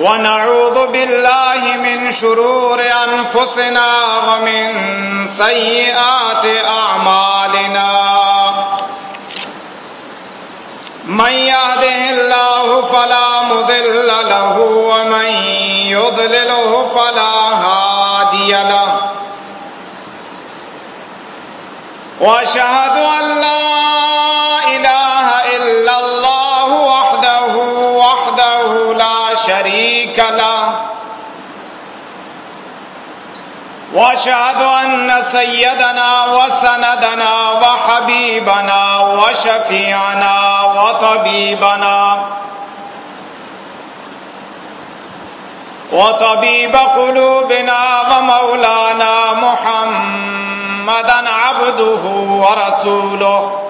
ونعوذ بالله من شرور أنفسنا ومن سيئات أعمالنا. من يهده الله فلا مضل له ومن يضلله فلا هادي له. واشهد ان لا اله واشهد ان سيدنا وسندنا وحبيبنا وشفيعنا وطبيبنا وطبيب قلوبنا ومولانا محمدا عبده ورسوله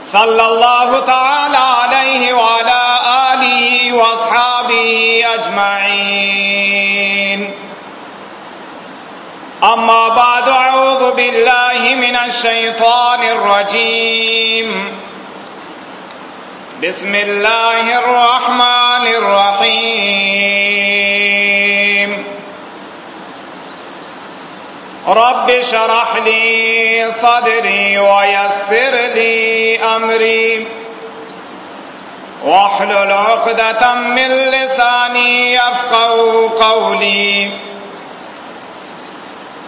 صلى الله تعالى عليه وعلى آله وأصحابه أجمعين أما بعد أعوذ بالله من الشيطان الرجيم. بسم الله الرحمن الرحيم. رب شرح لي صدري ويسر لي أمري. واحلل عقدة من لساني يفقه قولي.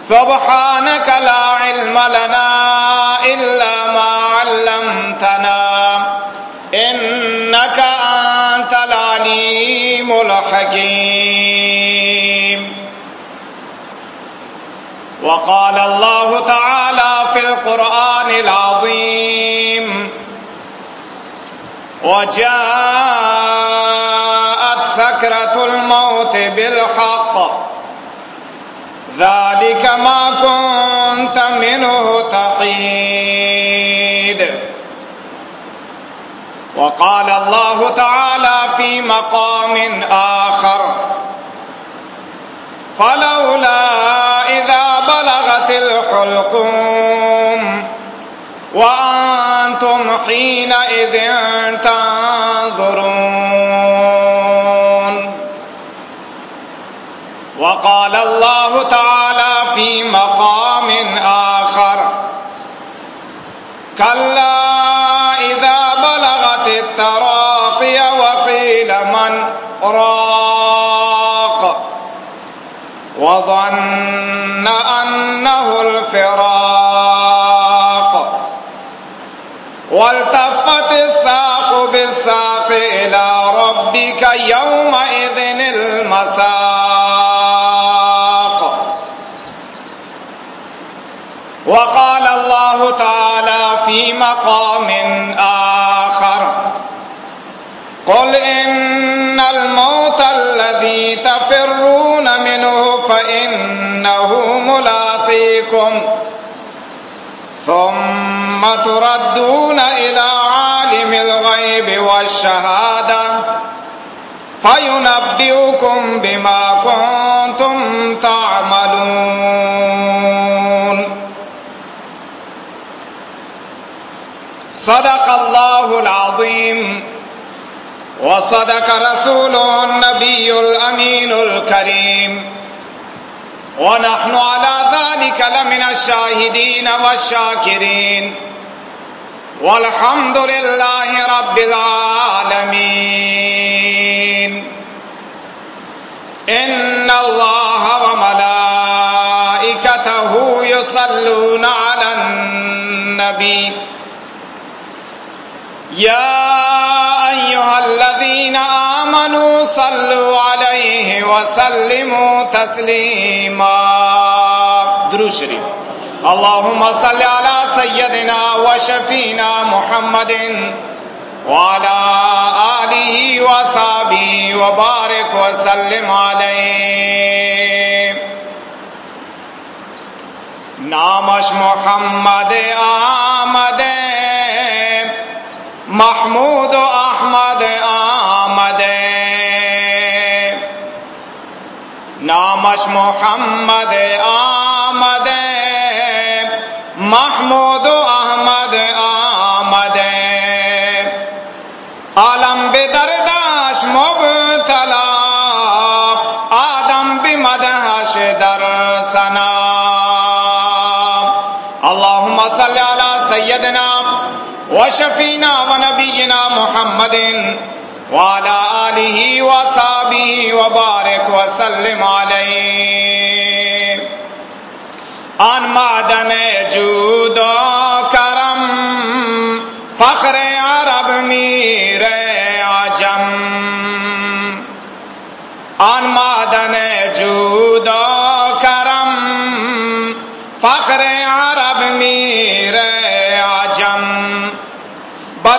سبحانك لا علم لنا إلا ما علمتنا. إنك أنت العليم الحكيم. وقال الله تعالى في القرآن العظيم. وجاءت سكرة الموت بالحق. ذلك ما كنت منه تقيد وقال الله تعالى في مقام آخر فلولا إذا بلغت الحلقوم وأنتم حينئذ تنظرون وقال الله تعالى في مقام آخر. كلا إذا بلغت التراقي وقيل من راق. وظن أنه الفراق. والتفت الساق بالساق إلى ربك يومئذ وقال الله تعالى في مقام آخر. قل إن الموت الذي تفرون منه فإنه ملاقيكم. ثم تردون إلى عالم الغيب والشهادة فينبئكم بما كنتم تعملون. صدق الله العظيم وصدق رسوله النبي الأمين الكريم. ونحن على ذلك لمن الشاهدين والشاكرين. والحمد لله رب العالمين. إن الله وملائكته يصلون على النبي. يا أيها الذين آمنوا صلوا عليه وسلموا تسليما. درو دروشري اللهم صل على سيدنا وشفينا محمد وعلى آله وصحبه وبارك وسلم عليه. نامش محمد آمد محمود و احمد آمد. نامش محمد آمد. محمود و احمد آمد. عالم به دردش مبتلا. آدم به مدهش در سنا اللهم صل على سيدنا وشفينا ونبينا محمد وعلى آله وصحبه وبارك وسلم عليه آن معدن جود و کرم، فخر عرب میر عجم آن معدن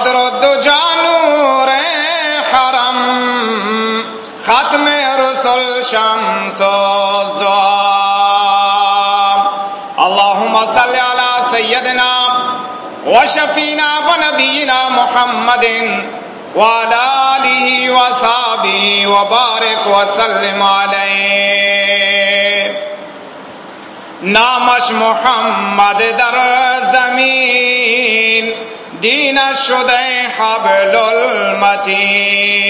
بدر جانور حرم، ختم رسول شمس و زوام اللهم صل على سيدنا وشفينا ونبينا محمد وعلى آله وصحبه وبارك وسلم عليه نامش محمد در زمین دین شده حبل المتین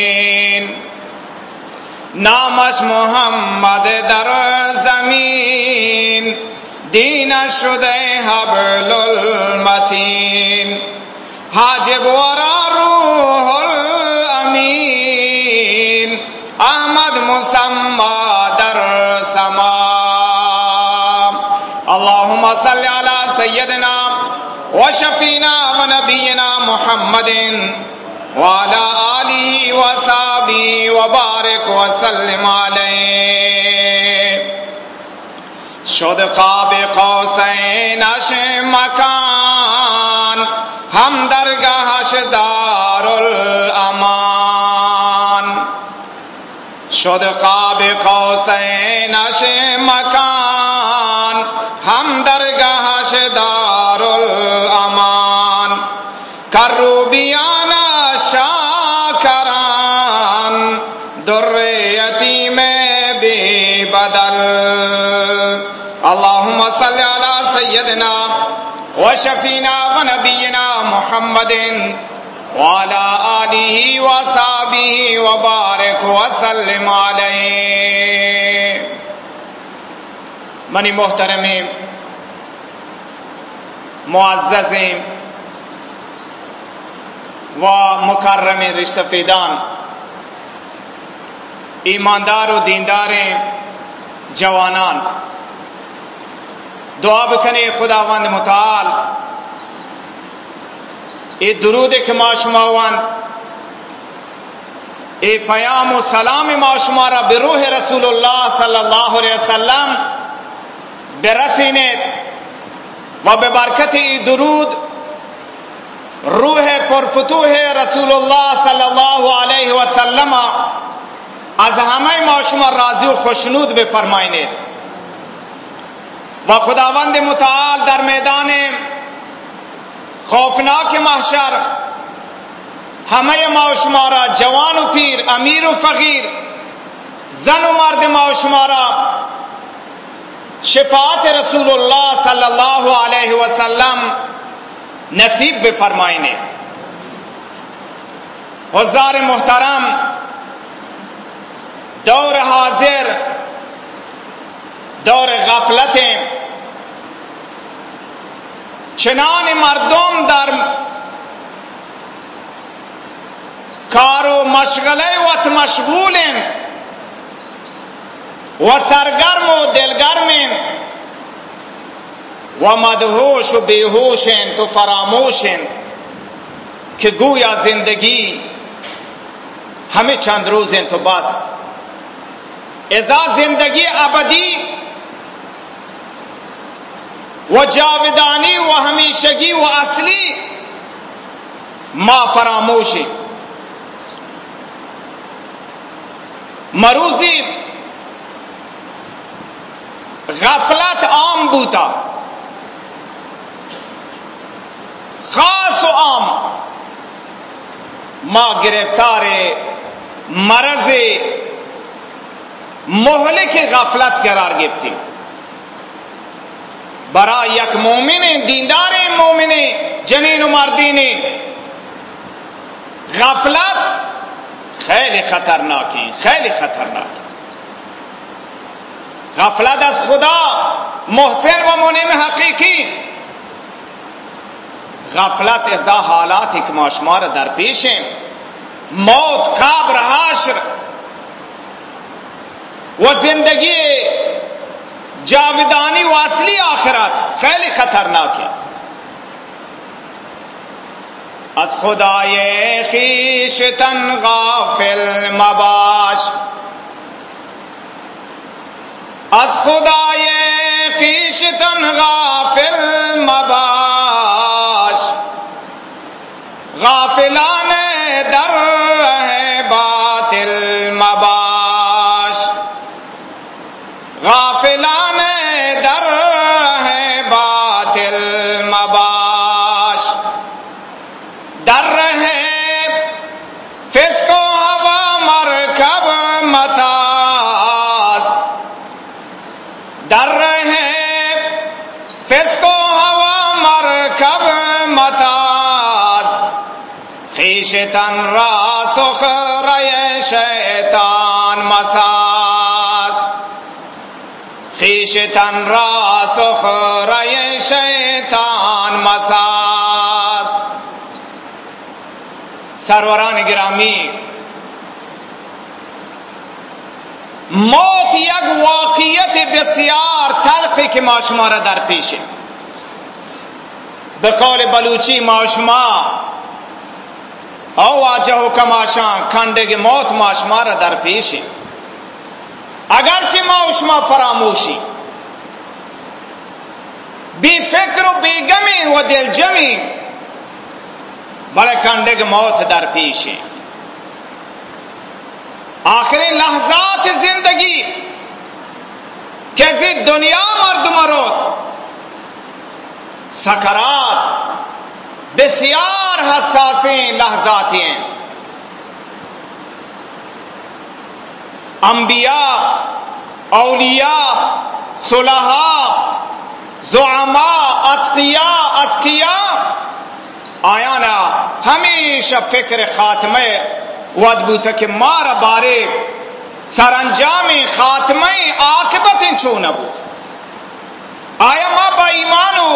نامش محمد در زمین دین شده حبل المتین حاجب ورا روح الامین احمد مسمى در سما اللهم صل على سيدنا وشفينا ونبينا محمد وعلى آله وصحبه وبارك وسلم عليه شد قاب قوسین اش مکان، ہم درگاہش دار الامان شد قاب قوسین اش مکان، ہم درگاہش سيدنا وشفينا ونبينا محمد وعلى آله وصحبه وبارك وسلم عليه منی محترم معزز و مکرم رشتہ فیدان ایماندار و دیندار جوانان۔ دعا بکنی خداوند متعال۔ ای درود که ما ای پیام و سلام ما شما را به روح رسول الله صلی الله علیه وسلم۔ برسینید و به برکت ای درود۔ روح پرفتوح رسول الله صلی الله علیه وسلم۔ از همه ما شما راضی و خوشنود بفرمایید و خداوند متعال در میدان خوفناک محشر، همه ما و شما را، جوان و پیر، امیر و فقیر، زن و مرد ما و شما را شفاعت رسول الله صلی الله علیه و سلم نصیب بفرمایید حضار محترم، دور حاضر دور غفلت چنان مردم در کار و مشغله مشغول و سرگرم و دلگرم و مدهوش و بیهوش تو فراموش که گویا زندگی همه چند روز تو بس۔ ازا زندگی ابدی و جاودانی و همیشگی و اصلی ما فراموشی مروزی غفلت عام بوتا۔ خاص و عام۔ ما گرفتار، مرض، مہلک غفلت قرار گرفتی۔ برا یک مومن دیندار مومن جنین و مردین. غفلت خیلی خطرناکی خیلی خطرناکی. غفلت از خدا محسن و منیم حقیقی. غفلت از حالاتی که ما شما در پیشیم. موت قبر حشر. و زندگی جاودانی و اصلی آخرت، خیلی خطرناک ہے۔ از خدای خیشتن غافل مباش۔ از خدای خیشتن غافل مباش۔ غافلان در رہ باطل مباش۔ در رہے فسق و ہوا مرکب متاز۔ خیشتن را سخر شیطان مساز۔ خیشتن را سخر شیطان مساز۔ سروران گرامی موت یک واقعیت بسیار تلخی که ما شما را در پیشه به قول بلوچی ما شما او واجه و کماشان کندگ موت ما شما را در پیشه اگرچه ما شما فراموشی بی فکر و بیگمی و دلجمی بلے کنڈگ موت در پیش آخری لحظات زندگی کیسی دنیا مرد مرد سکرات، بسیار حساسی لحظاتی ہیں۔ انبیاء، اولیاء، صلحاء، زعماء اتقیاء اسکیاء آیانا، ہمیشہ فکر خاتمے ود بوتا کہ بارے سرانجام خاتمہ عاقبت چھو نہ بود آیا ما با ایمانو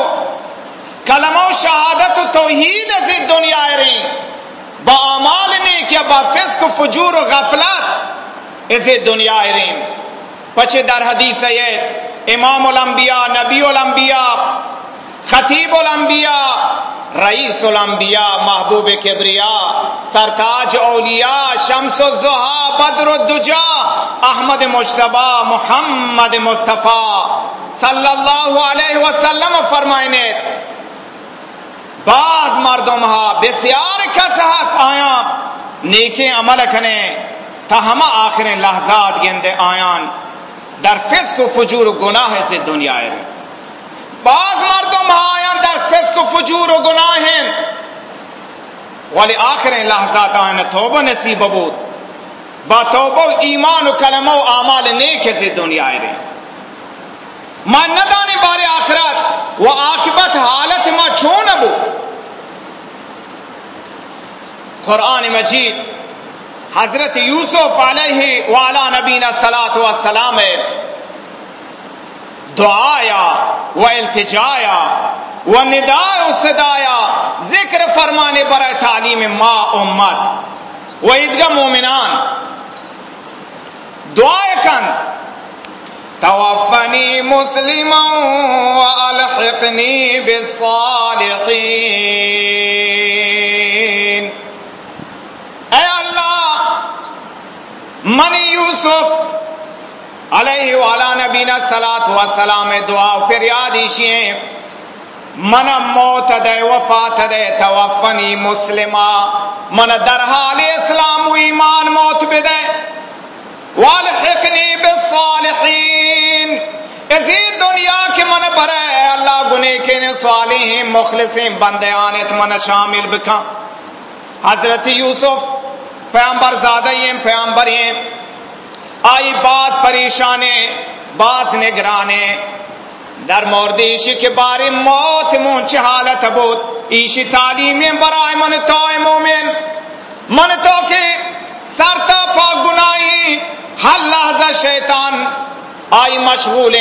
کلمہ و شہادت و توحید از دنیا رہیں با اعمال نے کیا با فسق و فجور و غفلت از دنیا رہیں پچھے در حدیث ہے، امام الانبیاء، نبی الانبیاء، خطیب الانبیاء رئیس الانبیاء محبوب کبریا، سرتاج اولیاء، شمس الزہا بدر الدجا، احمد مجتبہ محمد مصطفیٰ صلی اللہ علیہ وسلم فرمائنے بعض مردم ہا بسیار کس ہس آیا نیکی عمل کنے تا ہما آخر لحظات گندے آیان، در فسق و فجور و گناہ سے دنیا ہے۔ بعض مردم آیان در فسق و فجور و گناہ ہیں۔ ولی آخر لحظات آیان توبہ نصیب بود۔ با توبہ ایمان و کلمہ و اعمال نیک سے دنیا ہے ما ندانی بارے آخرت و عاقبت حالت ما چھون ابو۔ قرآن مجید حضرت یوسف علیہ وعلا نبینا صلاة والسلام دعایا، و التجایا، و نداء و صدایا ذکر فرمانے برای تعلیم ما امت۔ و ادگا مومنان، دعا کن۔ توفنی مسلما و الحقنی بالصالحین۔ اے اللہ منی یوسف علیہ والا نبینا سلات و سلام دعا، پھر یاد ایشی من موت دے، وفات دے، توفنی مسلمہ، من در حال اسلام و ایمان موت بدے، والحقنی بالصالحین۔ اسی دنیا کے من برے، اللہ گنے کے نے صالحین، مخلصین بندے آنت من شامل بکا حضرت یوسف پیامبر زادہ ہیں، پیامبر ہیں۔ آئی بات پریشانے، بات نگرانے۔ در مورد ایشی کے بارے موت مونچ حالت بود۔ ایشی تعلیم برائے من تو مومن۔ من تو کہ سرتا پا گنائی ہر لحظہ شیطان۔ آئی مشغول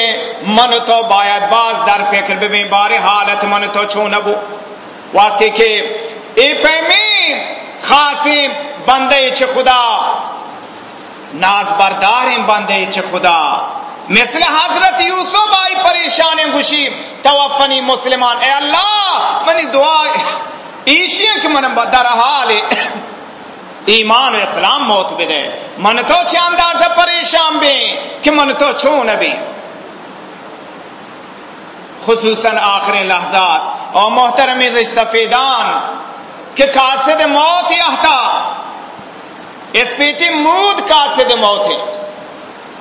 من تو باید باز در فکر ببین بارے حالت من تو چھو نبو۔ وقتی کہ ای پیمی خاصی بندے چھ خدا۔ ناز بردار بندے چھ خدا۔ مثل حضرت یوسف آئی پریشان گشی توفنی مسلمان۔ اے اللہ منی دعا ایشی کہ من در حال ایمان و اسلام موت بدے۔ من تو چاندہ تھا پریشان بھی کہ من تو چھون بھی۔ خصوصاً آخر لحظات اور محترم رشتہ فیدان، کہ قاصد موت یہتا اس پیٹی مود قاصد موت ہے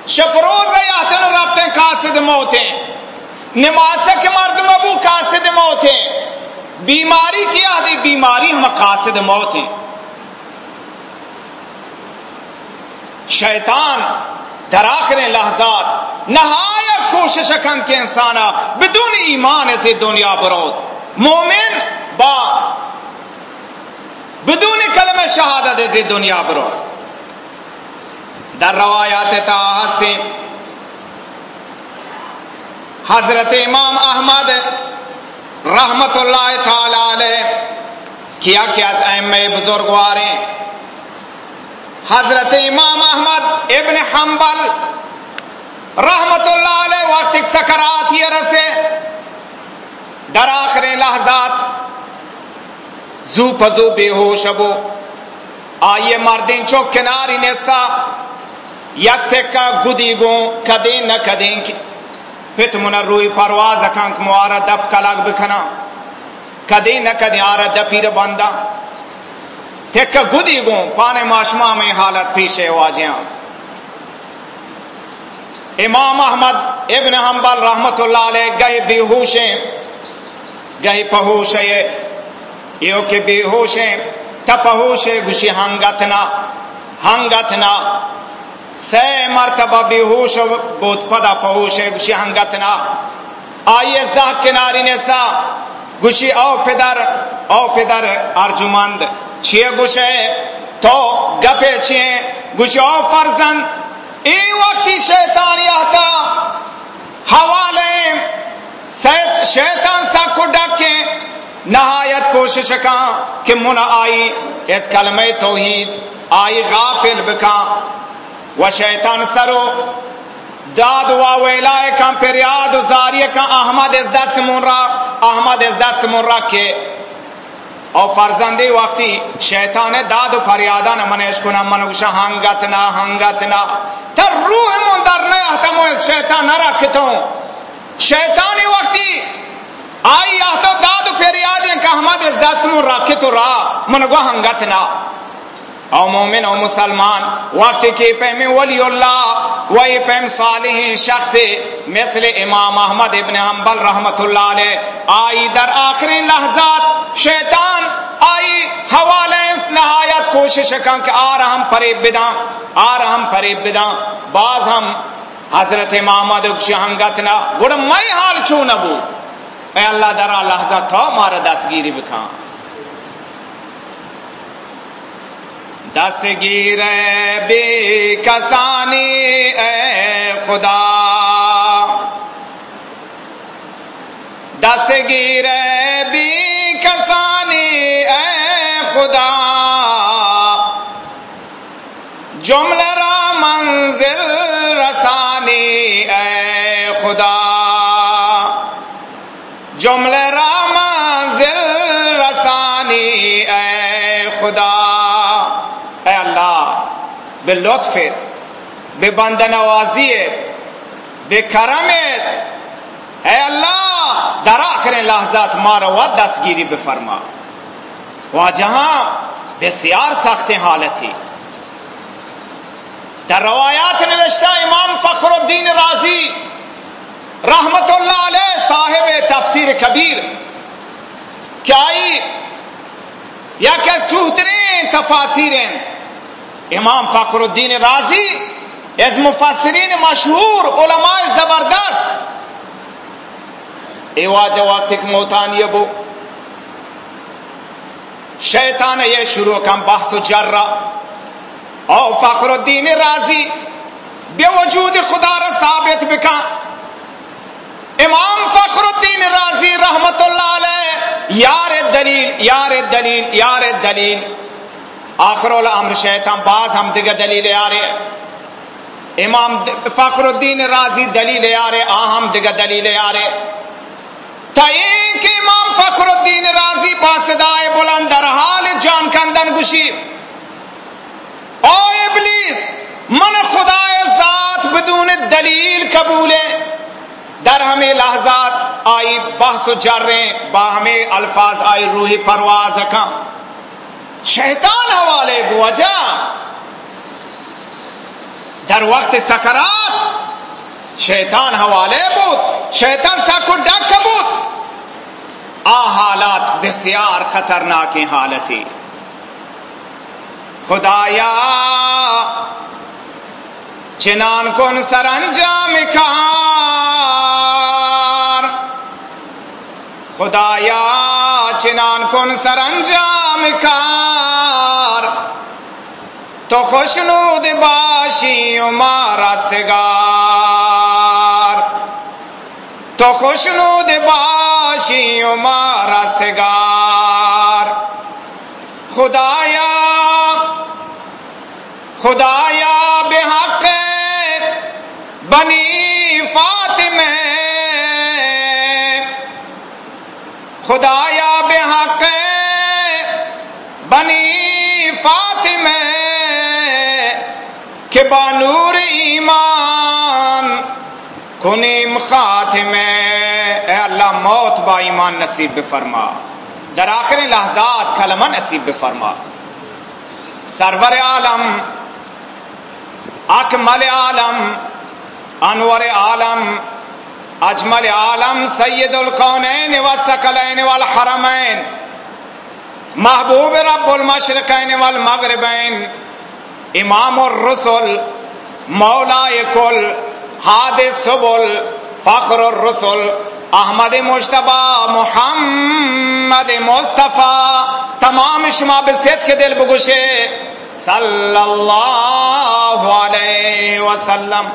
شپروز یہتن رابطے قاصد موت ہیں۔ نماز کے مرد مبو قاصد موت ہیں۔ بیماری کی آدھی بیماری ہم قاصد موت ہیں۔ شیطان در آخر لحظات، نہایت کوشش کن کے انسانا بدون ایمان سے دنیا برود۔ مومن با بدون کلمہ شہادت سے دنیا برود در روایات تاحت سے حضرت امام احمد رحمت اللہ تعالی علیہ کیا کیا اہم بزرگوارے حضرت امام احمد ابن حنبل رحمت اللہ علیہ وقت سکرات یہ رسے۔ در آخر لحظات زو پزو بے ہوش ابو۔ آئیے مردین چوک کناری نسا یک تکا گدی گو کدین نہ کدین کی پت من روی پرواز اکانک موارا دب کلاک بکنا کدین نہ کدین آرہ دپیر بندہ۔ تک گدی گو پانے ماشما میں حالت پیشے واجیاں۔ امام احمد ابن حنبل رحمت اللہ علیہ گئے بے ہوشیں گئے پہوشے یہ کہ بے ہوشیں تپہوشے گشی ہنگتنا ہنگتنا سے مرتبہ بے ہوش بہت پدا پہوشے گشی ہنگتنا آئیے زہ کناری نے سا گشی او پدر او پدر ارجمند۔ چھے گوشے تو گپے چھے گوشے او فرزن ای وقتی شیطان یہتا حوالے شیطان سا کو ڈکے۔ نہایت کوشش کا کہ من آئی، اس کلمہ توحید، آئی غافل بکا۔ و شیطان سرو، داد و ویلائے کم پر یاد کا احمد از دست را، احمد از دست من را او فرزندی وقتی شیطان داد و فریادان منش کنم منگوش هنگتنا هنگتنا تر روح من در نیحتم شیطان نرکتوں شیطانی وقتی آئی احتا داد و فریادیں کہ احمد از دست من رکتو را منگو هنگتنا او مومن، او مسلمان، وقت کی پہم ولی اللہ، وہی پہم صالح شخص، مثل امام احمد ابن حنبل رحمت اللہ علیہ۔ آئی در آخری لحظات، شیطان آئی حوالے نہایت کوشش کن کہ آر ہم فریب بداں، آر ہم فریب بداں۔ بعض ہم حضرت محمد شہنگتنا گڑ میں حال چھو نبو اے اللہ درا لحظہ تھا، مارا دستگیری بکھاں۔ دستگیر بے کسانی اے خدا۔ دستگیر بے کسانی اے خدا۔ جمل را منزل رسانی جمل را منزل رسانی، اے خدا۔ اے اللہ، بے لطفت بے بند نوازیت بے کرمت اے اللہ، در آخر لحظات مارا و دستگیری بفرما۔ وہ جہاں بسیار سخت حالت ہی در روایات نوشتہ امام فخر الدین راضی رحمت اللہ علیہ صاحب تفسیر کبیر کیا یا کہ چوہترین تفاصیر امام فخر الدین راضی از مفسرین مشہور، علماء زبردست. ایواج وقت ایک موتان یہ بو. شیطان یہ شروع کم بحث جرہ. او فخر الدین راضی بے وجود خدا را ثابت بکا امام فخر الدین راضی رحمت اللہ علیہ، یار دلیل یار دلیل یار دلیل۔ آخر الامر شیطان باز ہم دیگر دلیل یارے امام فخر الدین راضی دلیل یارے آہم دیگر دلیل یارے کہ امام فخر الدین راضی باسدائے بلند حال جان کندن گشی۔ او ابلیس، من خدا ذات بدون دلیل قبول در ہمیں لحظات آئی بحث و جریں، با الفاظ آئی روحی پرواز کا شیطان حوالے بوجہ در وقت سکرات شیطان حوالے بود، شیطان سا ڈک بود۔ آ حالات بسیار خطرناک حالتی۔ خدایا چنان کن سر انجام کار۔ خدایا، چنان کن سر انجام کار۔ تو خوشنود باشی ما رستگار۔ تو خوشنود باشی ما رستگار۔ خدایا خدایا، بے حق بنی فاطمہ۔ خدایا بے حق بنی فاطمہ۔ کہ بانور ایمان۔ کنیم خاتمہ۔ اے اللہ موت با ایمان نصیب بفرما۔ در آخر لحظات کلمہ نصیب بفرما۔ سرور عالم، اکمل عالم انور عالم، اجمل عالم، سید القونین والسکلین والحرمین محبوب رب المشرقین والمغربین امام الرسل مولا کل حاد سبل، فخر الرسل، احمد مشتبہ محمد مصطفیٰ، تمام شما بسیت کے دل بگوشے صلی اللہ علیہ وسلم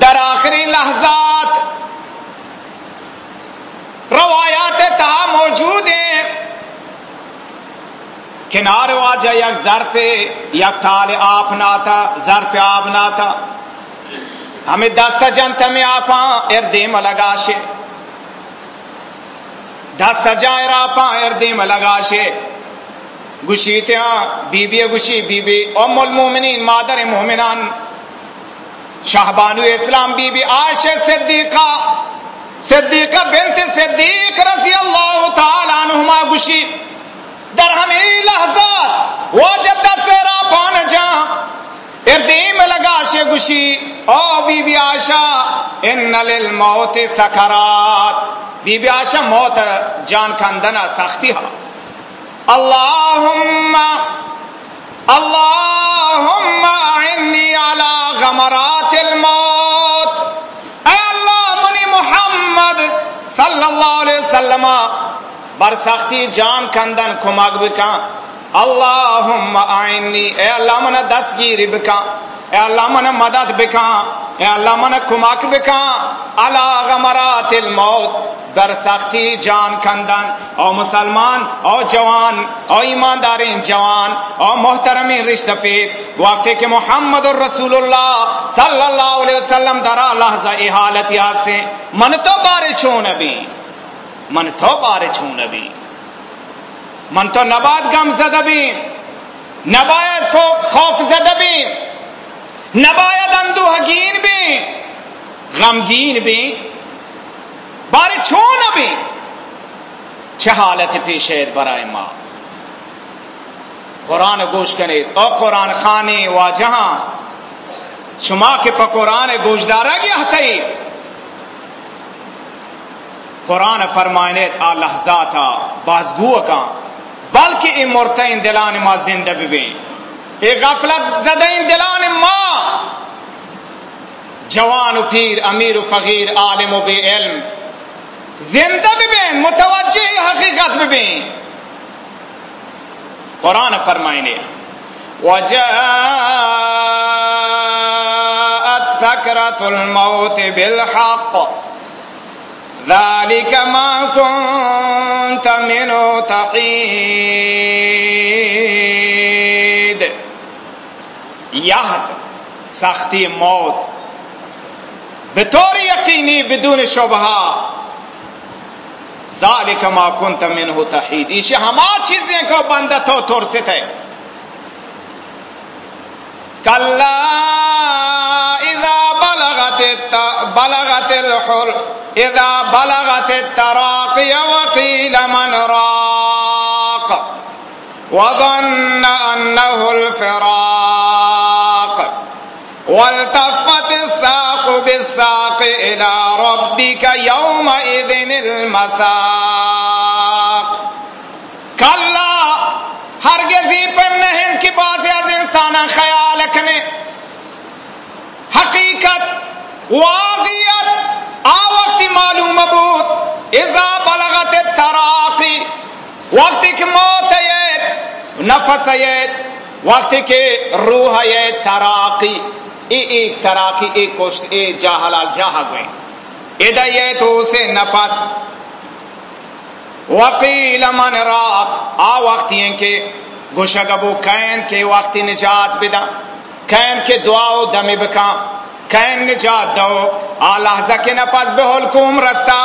در آخری لحظات روایات تا موجود ہیں۔ کنار واجہ یک ظرف، یک تال آپ نہ تھا ظرف آپ نہ تھا ہمیں دست جنت میں آپا اردیم لگاشے دست جائر آپا اردیم لگاشے گشیتیاں بی بی گشی بی بی ام المومنین، مادر مومنان۔ شاہبانو اسلام بی بی عائشہ صدیقہ صدیقہ بنت صدیق رضی اللہ تعالی عنہما گشی۔ در ہمیں لحظات واجب دست را پان جا اردیم لگا شے گشی۔ او بی بی آشا ان للموت سکرات۔ بی بی آشا موت جان کندنا سختی ہا۔ اللهم اللهم اعني على غمرات الموت اے اللہ منی محمد صلی اللہ علیہ وسلم بر سختی جان کندن کمک بکا اللهم اعني اے اللہ من دستگیری بکا اے اللہ من مدد بکا اے اللہ من کمک بکا، علا غمرات الموت، در سختی جان کندن، او مسلمان، او جوان، او ایماندار جوان، او محترم رشتہ پہ وقت کہ محمد الرسول اللہ صلی اللہ علیہ وسلم در لحظہ حالت یاد سے، من تو بارے چون ابھی من تو بارے چون ابھی من تو نباد گم زد بھی نباید خوف زد بھی نباید اندوحکین بھی غمگین بھی بارے چون بھی۔ چه حالت پیشید برای ما؟ قرآن گوش کنید. او قرآن خانی و جہاں شما کے پا قرآن گوش دارا گیا تھئی قرآن فرمائنید آ لحظاتا بازگو کا بلکہ ای مرتین دلان ما زندہ ببین۔ ای غفلت زدین دلان ما۔ جوان و پیر امیر و فقیر عالم و بے علم. زندہ ببین متوجہ حقیقت ببین. قرآن فرمائنے وجاءت سكرة الموت بالحق. ذلك ما كنت منه تقيد یهد سختی موت. بطور یقینی، بدون شبہہ ذالک ما کنت منه تحید۔ ایشی ہما چیزیں کو بندہ تو تور سے تھے کلا اذا بلغت بلغت الحر، اذا بلغت التراقي وقيل من راق۔ وظن انه الفراق۔ والتفت الساق۔ بالساق الى ربك يومئذ المساق کلا، ہرگزی پر نہیں کی بات از انسان خیال رکھنے۔ حقیقت، واقعیت آ وقت معلوم بود۔ اذا بلغت تراقی وقت کی موت ہے نفس ہے وقت کے روح ہے تراقی۔ ای ایک تراقی ایک کوشت، اے جاہلا جاہ گئے ادا یہ تو اسے نفس وقیل من راق۔ آ وقت یہ کہ گوشگبو کین کے وقت نجات بدا کین کے دعاو دمی بکا۔ کین نجات دو۔ آ لحظہ کے نفس بے حلکوم رستا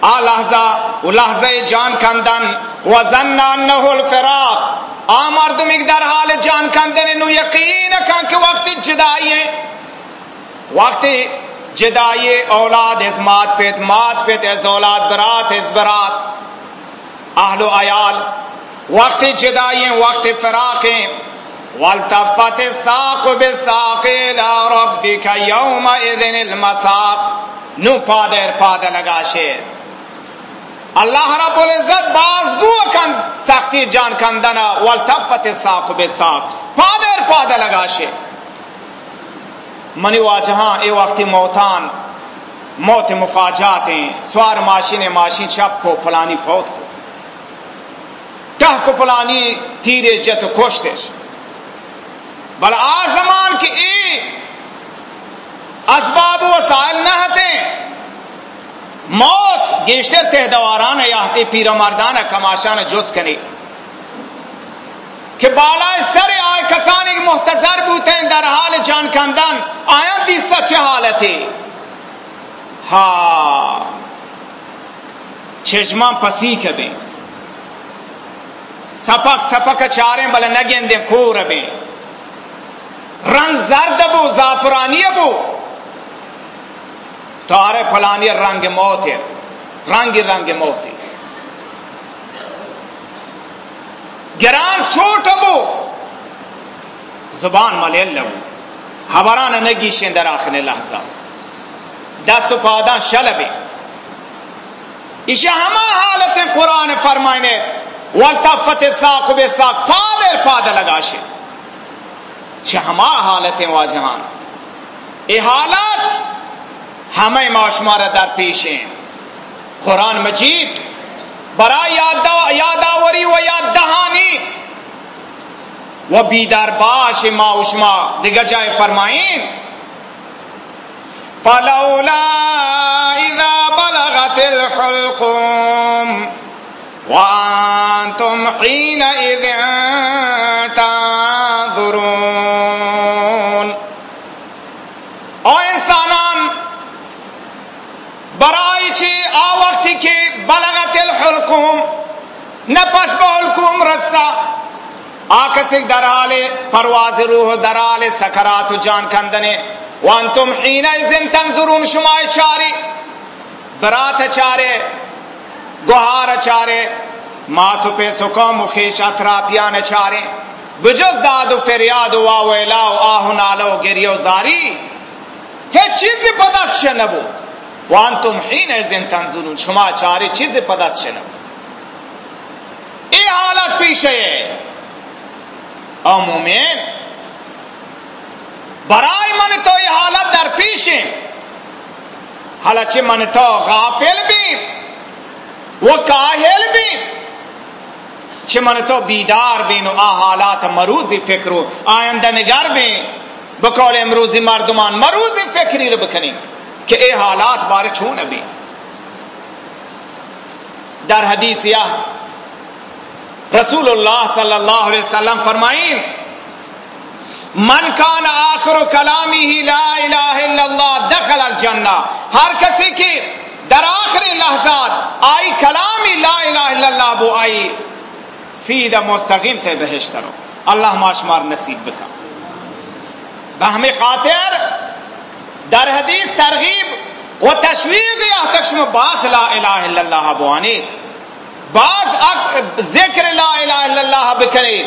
آ لحظہ لحظہ جان کندن۔ و ظن انہو الفراق۔ آ مردم در حال جان کندن نو یقین کن کہ وقت جدائی ہے۔ وقت جدائی اولاد از مات پیت مات پیت از اولاد برات از برات۔ اہل و عیال، وقت جدائی وقت فراق والتفت الساق بالساق الى ربك يومئذ المساق۔ نو پادر پادر لگا شیر۔ اللہ رب العزت باز گو کن، سختی جان کندنا والتفت الساق بالساق. پادر پادر لگا شیر منی واجہاں، اے وقت موتان، موت مفاجات ہیں. سوار ماشین ماشین چپ کو پلانی فوت کو. تہ کو پلانی تیرے جت کوشتش بل آ زمان کی اے، اسباب وسائل نہ ہتے موت گیشتر تہ دواران یا پیر مردان کماشان جس کنی کہ بالا سر آئے کسانی محتضر بوتے ہیں، در حال جان کندن، آیا دیسا چه حالت ہے ہاں چشمان پسی کبھی سپک سپک چاریں بل نگین دے کور بے۔ رنگ زرد بو زعفرانی بو تارے پلانی رنگ موت ہے۔ رنگ رنگ موت ہے۔ گران چھوٹ بو زبان ملیل لبو حبران نگی شندر آخر لحظہ۔ دست پادان شلبے اسے ہما حالت قرآن فرمائنے۔ والتفت ساق بے ساق پادر پاد لگاشے۔ ہما حالت واجہان۔ اے حالت ہمیں معشمار در پیش ہیں۔ قرآن مجید برا یاداوری و یاد دہانی۔ و بیدار باش ما اشما دیگر جائے فرمائیں۔ فلولا اذا بلغت الحلقم وانتم حينئذ تنظرون۔ او انسانان برائی چی آ وقتی که بلغت الحلقوم نپس به حلقوم رستا. آکسی در حال پرواز روح در حال سکرات و جان کندنے وانتم حین ازن تنظرون، شما چاری. برات چارے گوہار چارے ماسو پہ سکم و خیش اتراپیان چارے بجز داد و فریاد و واویلا و آہ نالو گری و زاری. هیچ چیزی پدت نبود. وانتم حین ازن تنظرون. شما چاری چیزی پدت شه نبود ای حالت پیشه او مومن، برای من تو ای حالت در پیشه حالا چه من تو غافل بیم. و کاهل بیم. چه من تو بیدار بین و آ حالات مروزی فکر و آینده نگر بین بقول امروزی مردمان مروزی فکری رو بکنیم. کہ اے حالات بارے چھون ابھی در حدیث یا رسول اللہ صلی اللہ علیہ وسلم فرمائیں، من کان آخر کلامی ہی لا الہ الا اللہ دخل الجنہ ہر کسی کی در آخر لحظات آئی کلامی لا الہ الا اللہ، وہ آئی سیدھا مستقیم تے بہشترو اللہ ماشمار نصیب بکا۔ بہمی خاطر در حدیث ترغیب و تشویق یا تکشم باز لا الہ الا اللہ بوانی بعض ذکر لا الہ الا اللہ بکرے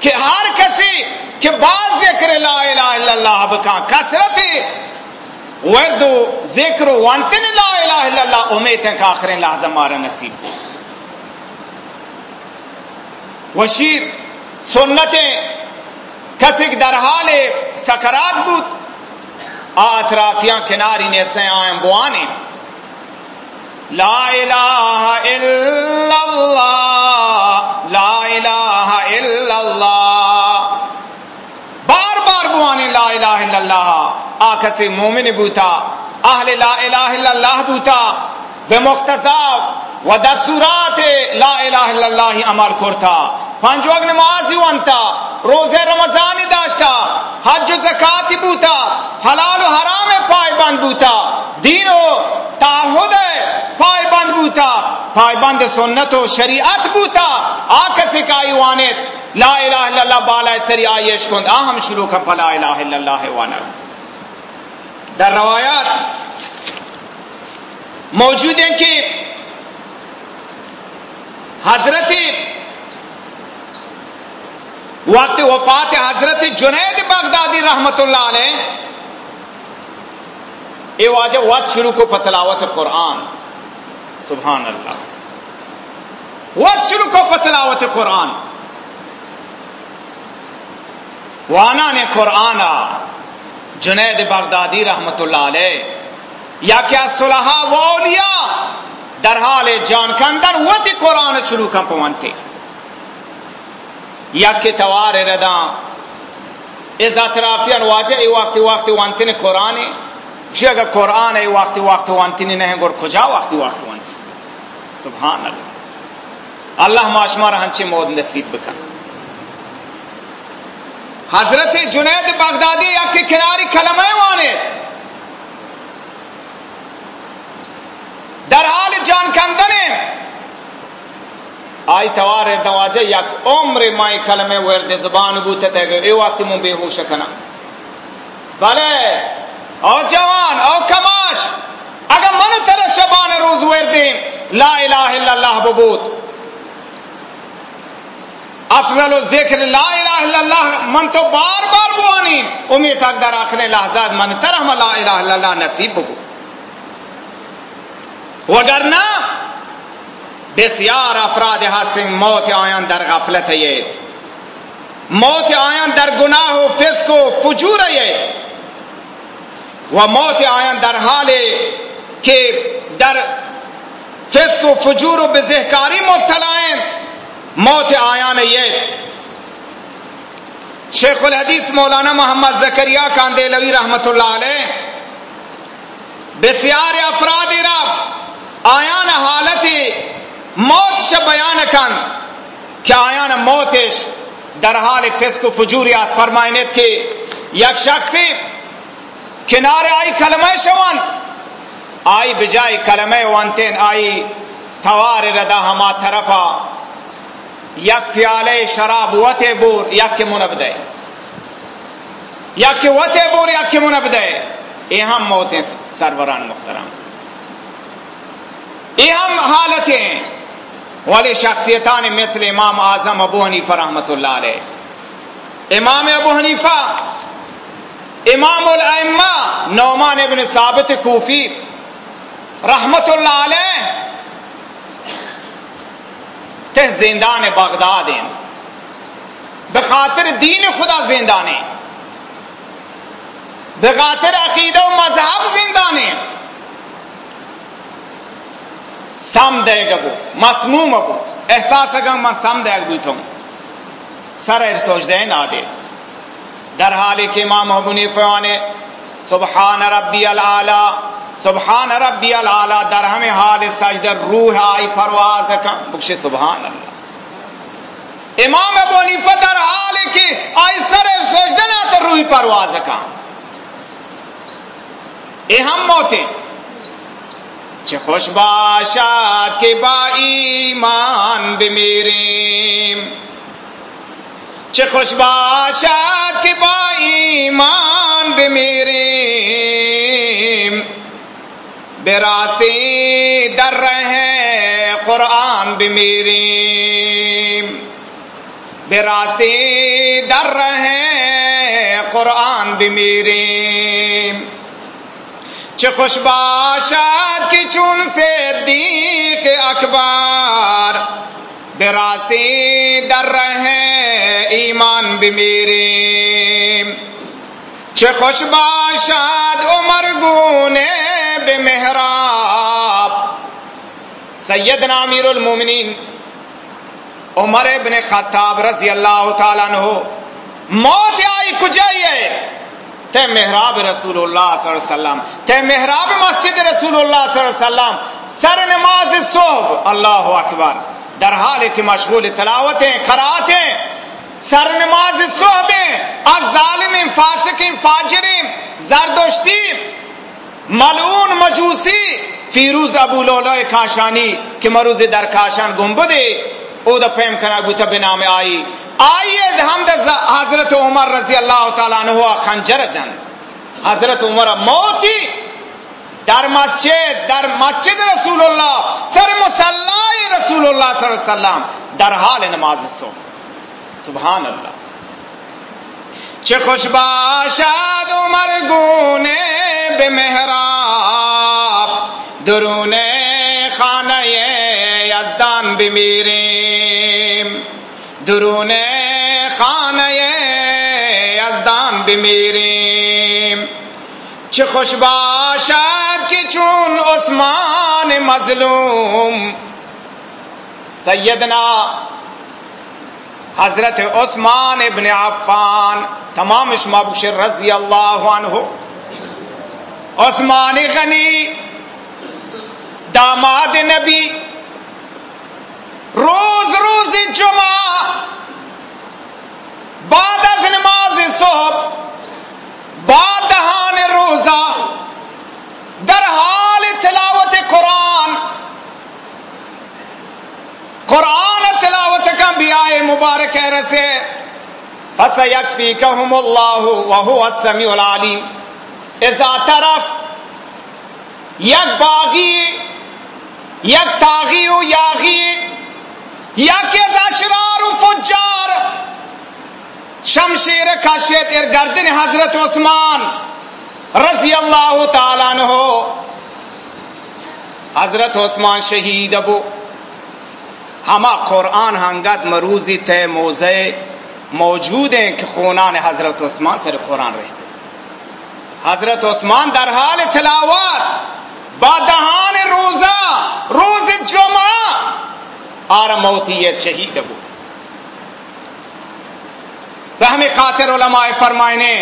کہ ہر کسی کہ بعض ذکر لا الہ الا اللہ بکا، کثرت ورد ذکر وانتن لا الہ الا اللہ امید ہیں کہ آخرین لحظہ مارا نصیب ہو۔ وشیر، سنتیں، کسی در حال سکرات بود آترافیاں کناری نے سے آئیں بوانے۔ لا الہ الا اللہ، لا الہ الا اللہ۔ بار بار بوانے، لا الہ الا اللہ۔ آکھے مومن بوتا، اہل لا الہ الا اللہ بوتا۔ بمقتضا و دستورات لا الہ الا اللہ عمل کرتا پنج وقت نمازی وانتا. روزے رمضانی داشتا. حج و زکاتی بوتا. حلال و حرام پای بند بوتا. دین و تعہد پای بند بوتا. پای بند سنت و شریعت بوتا. آکسی کائی وانت. لا الہ الا اللہ بالا سری آئیش کند. آہم شروع کن. پا لا الہ الا اللہ وانت. در روایات موجود ہیں کہ حضرت وقت وفات حضرت جنید بغدادی رحمت اللہ علیہ اے واجہ وقت شروع کو پتلاوت قرآن۔ سبحان اللہ۔ وقت شروع کو پتلاوت قرآن۔ وانا نے قرآن جنید بغدادی رحمت اللہ علیہ، یا کیا صلحہ و اولیاء در حال جان کندر وقت قرآن شروع کن پوانتے یک توار ردا. از اطرافیان واجه ای وقتی وقتی وانتین قرآن. چی اگر قرآن ای وقتی وقتی وانتین نہیں گر کجا وقتی وقتی وانتین سبحان اللہ اللہ ماشمار ہنچی مود نصیب بکن. حضرت جنید بغدادی یک کناری کلمہ وانے در حال جان کندنے آئی توار دواجہ یک عمر مائی کلمے ورد زبان بوتے تے گئے اے وقت من بے ہوش کنا. بلے، او جوان، او کماش، اگر من تر شبان روز ورد لا الہ الا اللہ ببوت افضل الذکر، لا الہ الا اللہ، من تو بار بار بوانی امید تک در آخر لحظات من تر ہم لا الہ الا اللہ نصیب بگو وگرنہ بسیار افراد هستیم موت آیان در غفلت ہے موت آیان در گناہ و فسق و فجور ہے و موت آیان در حال کہ در فسق و فجور و بزہکاری مبتلا ہیں موت آیان یہ شیخ الحدیث مولانا محمد زکریہ کاندیلوی رحمت اللہ علیہ بسیار افراد رب آیان حالت موت سے بیان کن کہ آیا موتش در حال فسق و فجوریات فرمائنت کے یک شخصی کنارے آئی کلمہ شوان آئی بجائی کلمہ وانتین آئی توار ردا ہما طرفا، یک پیالے شراب وتے بور، یک منب دے یا وتے بور یا کہ منبدے یہ ہم موتیں سروران محترم. یہ ہم حالتیں والے شخصیتان مثل امام اعظم ابو حنیفہ رحمت اللہ علیہ۔ امام ابو حنیفہ، امام الائمہ، نعمان ابن ثابت کوفی رحمت اللہ علیہ۔ تے زندان بغداد ہیں۔ بخاطر دین خدا زندان ہیں۔ بخاطر عقیدہ و مذہب زندان ہیں۔ سم دے گبو مسموم ابو احساس اگر میں سم دے گبو تھوں سر سوچ دے نہ دے۔ در حال کہ امام ابو نیفوانے سبحان ربی العالی سبحان ربی العالی در ہمیں حال سجد روح آئی پرواز کا بخش سبحان اللہ۔ امام ابو نیفہ در حال کہ آئی سر سجد نہ تو روح پرواز کا اے ہم موتیں چه خوش باشد که با ایمان بمیریم چه خوش باشد که با ایمان بمیریم به راستی در راه قرآن بمیریم به راستی در راه قرآن بمیریم چه خوش باشد که چون صدیق اکبر دراستی در رہے ایمان بمیریم چه خوش باشد عمر گونے بمحراب سیدنا امیر المومنین عمر ابن خطاب رضی اللہ تعالیٰ عنہ، موت آئی، کجائی ہے؟ تے محراب رسول اللہ صلی اللہ علیہ وسلم تے محراب مسجد رسول اللہ صلی اللہ علیہ وسلم، سر نماز صبح، اللہ اکبر۔ در حال کی مشغول تلاوتیں کراتے سر نماز صبح از ظالم، فاسق، فاجر زردشتی ملعون، مجوسی۔ فیروز ابو لولو کاشانی، کہ مروز در کاشان گنبدے او دا پیم کنا گوتا بنام آئی۔ آئیے ہم حضرت عمر رضی اللہ تعالیٰ عنہ خنجر جن حضرت عمر موتی در مسجد در مسجد رسول اللہ سر مسلح رسول اللہ صلی اللہ علیہ وسلم، در حال نماز سو سبحان اللہ چه خوش باشد عمر گونه به محراب، درون خانه یزدان بمیریم۔ درون خانه یزدان بمیریم۔ چه خوش باشد که چون عثمان مظلوم۔ سیدنا حضرت عثمان ابن عفان، تمام شما بشر رضی اللہ عنہ۔ عثمان غنی، داماد نبی روز روز جمعہ، بعد از نماز صبح بعد دہان روزہ، در حال تلاوت قرآن قرآن تلاوت کا بھی آئے مبارک رسے فسیکفیکہم اللہ وہو السمیع العلیم اذا طرف یک باغی، یک تاغی و یاغی یا کہ اشرار و فجار. شمشیر کاشیت ار گردن حضرت عثمان رضی اللہ تعالیٰ عنہ. حضرت عثمان شہید ابو. ہما قرآن ہنگت مروزی تے موزے موجود ہیں کہ خونان حضرت عثمان سر قرآن رہتے حضرت عثمان در حال تلاوت با دہان روزہ، روز جمعہ آر موتیت شہید بود ہمیں خاطر علماء فرمائنے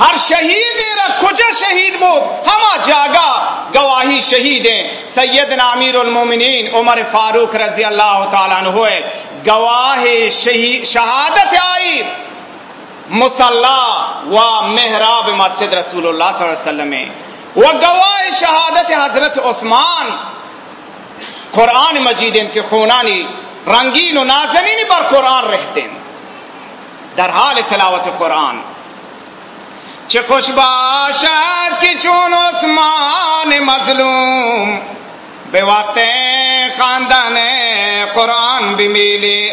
ہر شہید را کجا شہید بود ہما جاگا، گواہی شہیدیں سیدنا امیر المومنین عمر فاروق رضی اللہ تعالیٰ عنہ ہوئے، گواہ شہادت آئی۔ مسلح و محراب مسجد رسول اللہ صلی اللہ علیہ وسلم وہ گواہ شہادت حضرت عثمان قرآن مجید ان کے خونانی رنگین و نازنین بر قرآن رہتے ہیں در حال تلاوت قرآن. چه خوش باشد که چون عثمان مظلوم به وقت خاندان قرآن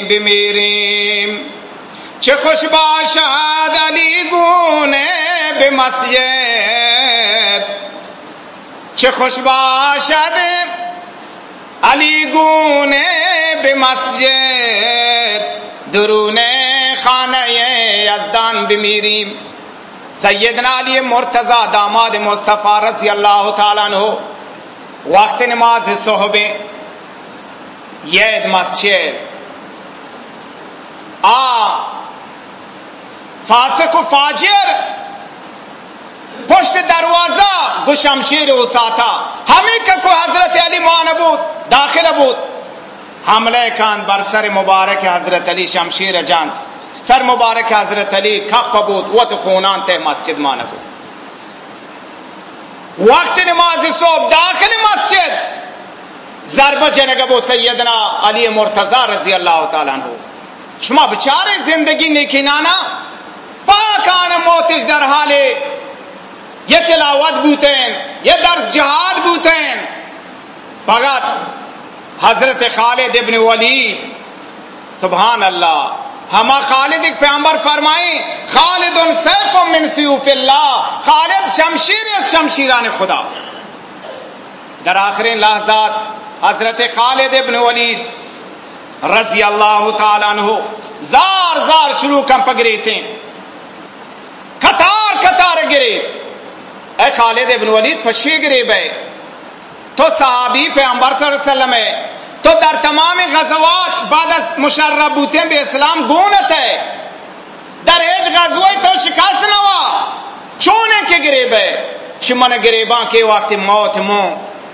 بمیریم. چه خوش باشد علی گونه به مسجد. چه خوش باشد علی گونه به مسجد، درون خانه یزدان بمیریم سیدنا علی مرتضی داماد مصطفیٰ رضی اللہ تعالیٰ عنہ وقت نماز صحبے ید مسجد۔ آ، فاسق و فاجر پشت دروازہ گو شمشیر اساتا ہمیں کہ کو حضرت علی مان بود داخل بود۔ حملے کان بر سر مبارک حضرت علی شمشیر جان۔ سر مبارک حضرت علی کپ بود وت خونان تے مسجد مان بود۔ وقت نماز صبح داخل مسجد۔ ضرب جنگ بو سیدنا علی مرتضی رضی اللہ تعالی عنہ۔ شما بچارے زندگی نکینانا پاکان موتش در حالے۔ یہ تلاوت بوتین یہ در جہاد بوتین فقط حضرت خالد ابن ولید، سبحان اللہ، ہما خالد ایک پیامبر فرمائی خالد سیف من سیوف اللہ، خالد شمشیر شمشیران خدا۔ در آخرین لحظات حضرت خالد ابن ولید رضی اللہ تعالیٰ عنہ زار زار شروع کم پگری تھے کتار کتار گرے۔ اے خالد ابن ولید پشی گرے بے تو صحابی پیغمبر صلی اللہ علیہ وسلم ہے۔ تو در تمام غزوات بعد از مشرب بے اسلام گونت ہے۔ در ایج غزوی تو شکست نوا چونے کے گریب ہے۔ شمن گریباں کے وقت موت موں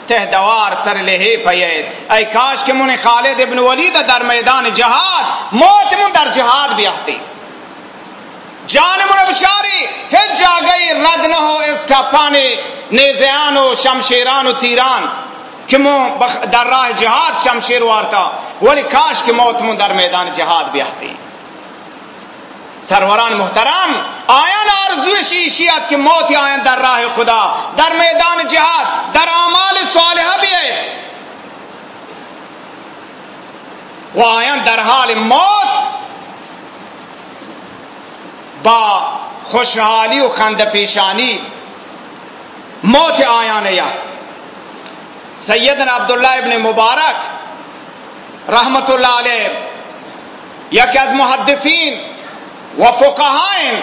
تہ دوار سر لہے پید اے کاش کہ من خالد ابن ولید در میدان جہاد، موت من در جہاد بھی آتی۔ جان من بچاری جا گئی، رد نہ ہو، اس نیزیان و شمشیران و تیران، کہ مو در راہ جہاد شمشیر وارتا، ولی کاش کہ موت من در میدان جہاد بھی آتی سروران محترم آیان آرزو شیشیت کہ موت آیان در راہ خدا، در میدان جہاد، در اعمال صالحہ بھی ہے۔ وہ آیان در حال موت با خوشحالی و خند پیشانی موت آیان یا سیدنا عبداللہ ابن مبارک رحمت اللہ علیہ یا کہ از محدثین و فقہائن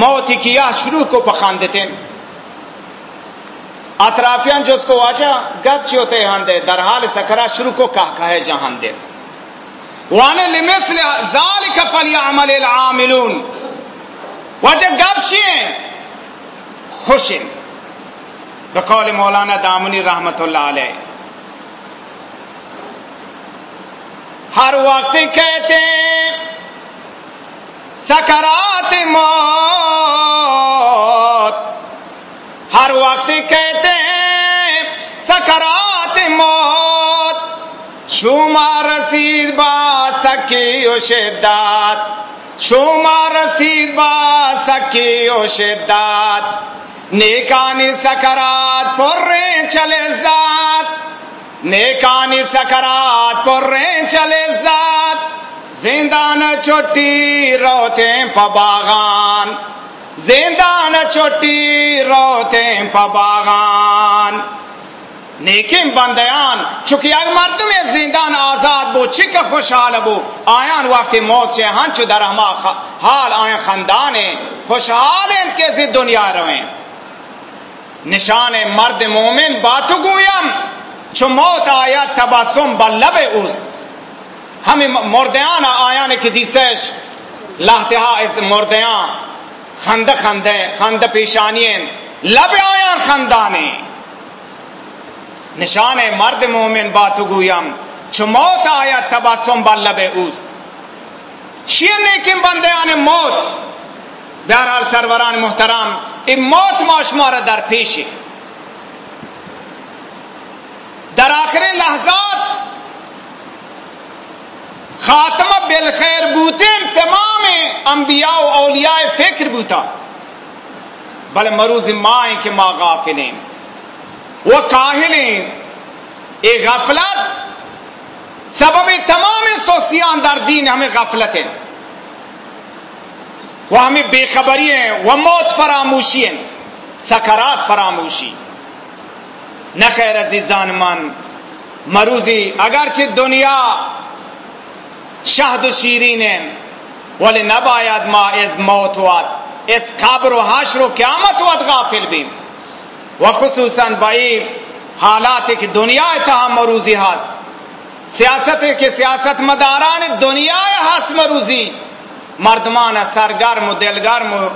موت کیا شروع کو پخان دیتے ہیں اطرافیان جو اس کو واجہ گپ چی ہوتے دے در حال سکرا شروع کو کہا کہے جہان دے وانے لمثل ذالک فلیعمل العاملون وجہ گپ چی ہیں خوشن بقول مولانا دامنی رحمت اللہ علیہ ہر وقت کہتے سکرات موت ہر وقت کہتے سکرات موت شما رسید با سکی و شدت شما رسید با سکی و شدت نیکانی سکرات پر چلے ذات نیکانی سکرات پر چلے ذات زندان چوٹی روتے پباغان زندان چوٹی روتے پباغان نیکیم بندیان، چونکہ اگر مردم زندان آزاد بو چک خوشحال بو آیان وقت موت سے ہنچ در ہما حال آیان خاندان خوشحال ہیں کہ زی دنیا رویں نشان مرد مومن باتو گویم چو موت آیا تبسم بلب اوست. ہمیں مردیان آیان کی دیسش لہتہا اس مردیان خند خندے خند پیشانین لب آیان خندانے نشان مرد مومن باتو گویم، چو موت آیا تبسم بلب اوست. شیر نیکن بندیان موت. بہرحال سروران محترم، این موت ما شما را در پیشی. در آخرین لحظات خاتمہ بالخیر بوتین تمام انبیاء و اولیاء فکر بوتا. بل مروز مائیں کہ ما غافلیں وہ کاہلیں اے غفلت، سبب تمام سوسیان در دین ہمیں غفلت ہیں۔ وہ ہمیں بے خبری ہیں، وہ موت فراموشی ہیں، سکرات فراموشی۔ نہ خیر عزیزان من، مروزی، اگرچہ دنیا شہد و شیرین ہیں، ولی نباید ما از موت وات اس قبر و حشر و قیامت وات غافل بھی و خصوصا بائی حالات کہ دنیا تہا مروزی ہاس سیاست کے سیاست مداران دنیا ہاس مروزی مردمان سرگرم و دلگرم و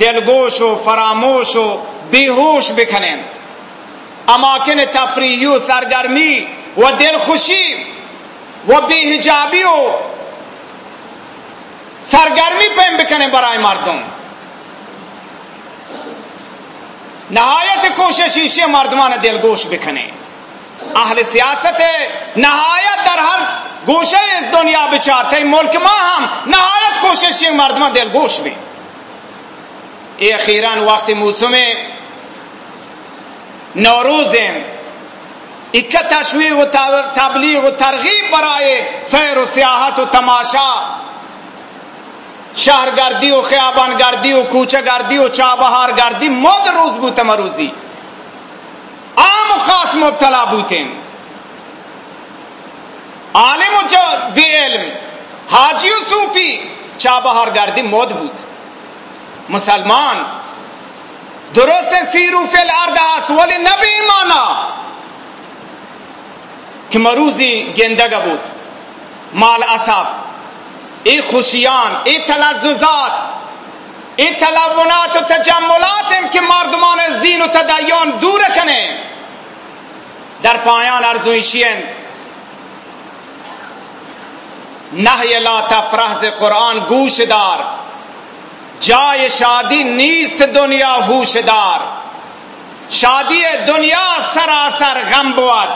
دلگوش و فراموش و بیہوش بکھنیں اماکن تفریحی و سرگرمی و دل خوشی و بے حجابی و سرگرمی پہ بکنے برائے مردم۔ نہایت کوشش اسی مردمان دل گوش بکنے اہل سیاست نہایت در ہر گوشے دنیا بچاتے، ملک ماں ہم نہایت کوشش مردمان دل گوش بھی اے اخیران، وقت موسم نوروز اکا تشویق و تبلیغ و ترغیب برائے سیر و سیاحت و تماشا۔ شہر گردی و خیابان گردی و کوچه گردی و چابہار گردی مود روز بوت مروزی. عام و خاص مبتلا بوتیں عالم و بے علم، حاجی و صوفی، چابہار گردی مود بوت مسلمان، درست سیرو فی الارض هست ولی نبی ایمانا. که مروزی گندگه بود مال اصف ای خوشیان ای تلذذات ای تلونات و تجملات کہ مردمان از دین و تدین دور کنه. در پایان ارزویشین نهی لا تفرح قرآن گوش دار. جای شادی نیست دنیا ہوشدار شادی دنیا سراسر غم بود.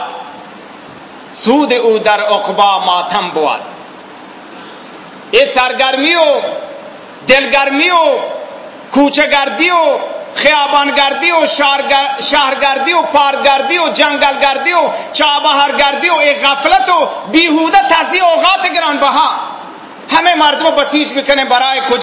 سود او در اقبا ماتم بود. ای سرگرمی و دلگرمی و کوچه گردی و خیابان گردی و شهرگردی و پارگردی و جنگل گردی و چابهر گردی و ای غفلت و بیهوده تزی اوقات گران بها همه مردم بسیج بکنه برای کجا؟